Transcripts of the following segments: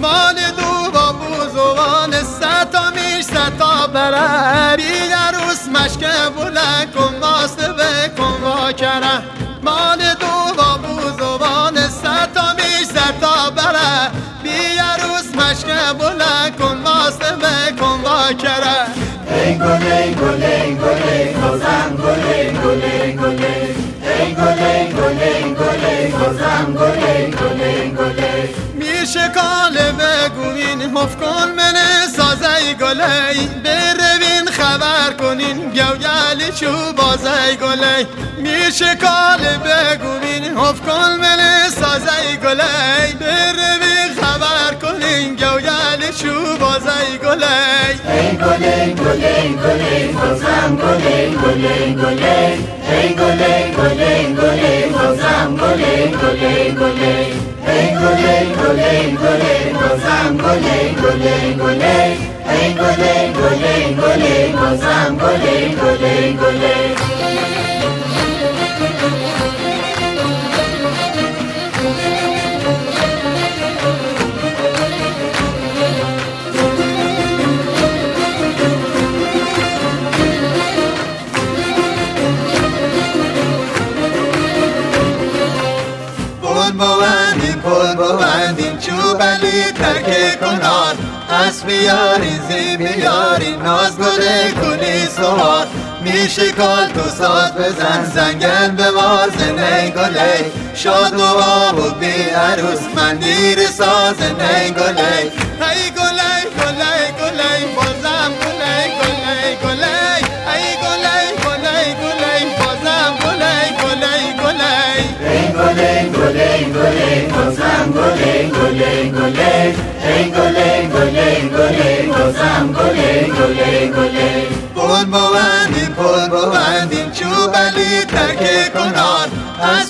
مان دو با بوزوان ستا میش ستا بره بیاروس مشکه بلند کن ماست بکن وا کره مال دو با بوزوان ستا میش ستا بره بیاروس مشکه بلند کن ماست بکن وا کره ای گل ای گل ای گل ای گل گل ای گل ای گل ای گل ای گل ای گل ای گل حف کن منه سازه گلی بروین خبر کنین گوگلی چو بازه گلی میشه کاله بگوین حف کن منه سازه گلی بروین خبر کنین گوگلی چو بازه گلی ای. گل ای گل ای گل ای بازم گل ای گل ای گل ای. ای گل ای گل ای گل ای بازم گل ای گل ای گل ای ای گل ای گل ترک کنار اسب بیاری زی بیاری ناز گله کنی سوار. میشه کال تو ساز بزن زنگل به واز نگله شاد و آب و بی عروس مندیر ساز نگله ای گله گله گله بازم گله گله گله. ای گله گله گله بازم گله گله گله. ای گل ای گل ای گل ای بازم گل ای گل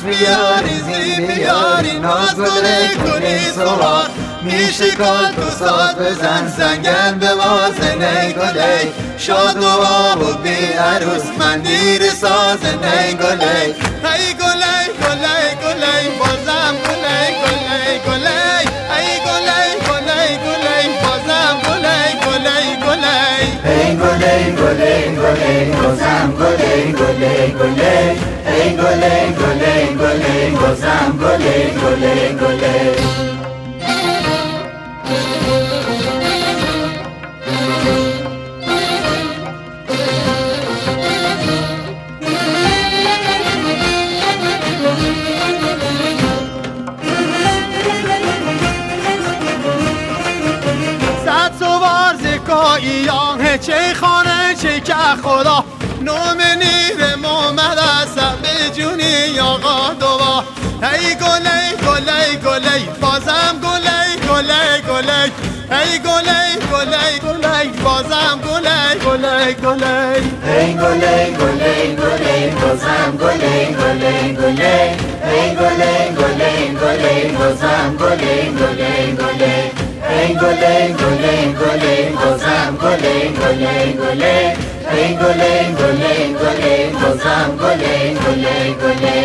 بیاری زی بیاری ناز گله کنی سوار میشه کال تو ساز بزن زنگل به واز نگله شاد و آب و بی عروس مندیر ساز نگله ای گله گله گله بازم گله گله گله ای گله گله گله بازم گله گله گله ای گل ای گل ای گل ای بازم گل ای گل ای گل ای بازم گل ای گل ای گل ای صد سوار چه خانه چه که خدا. نوم نیر محمد است به جونی آقا دوا ای گله گله بازم گله گله گله ای گله گله گله بازم گله گله گله ای گل ای گل ای گل ای بازم گل ای گل ای گل ای ای گل ای گل ای گل ای بازم گل ای گل ای گل ای ای گل ای گل ای گل ای بازم گل ای گل ای گل ای ای گل ای گل ای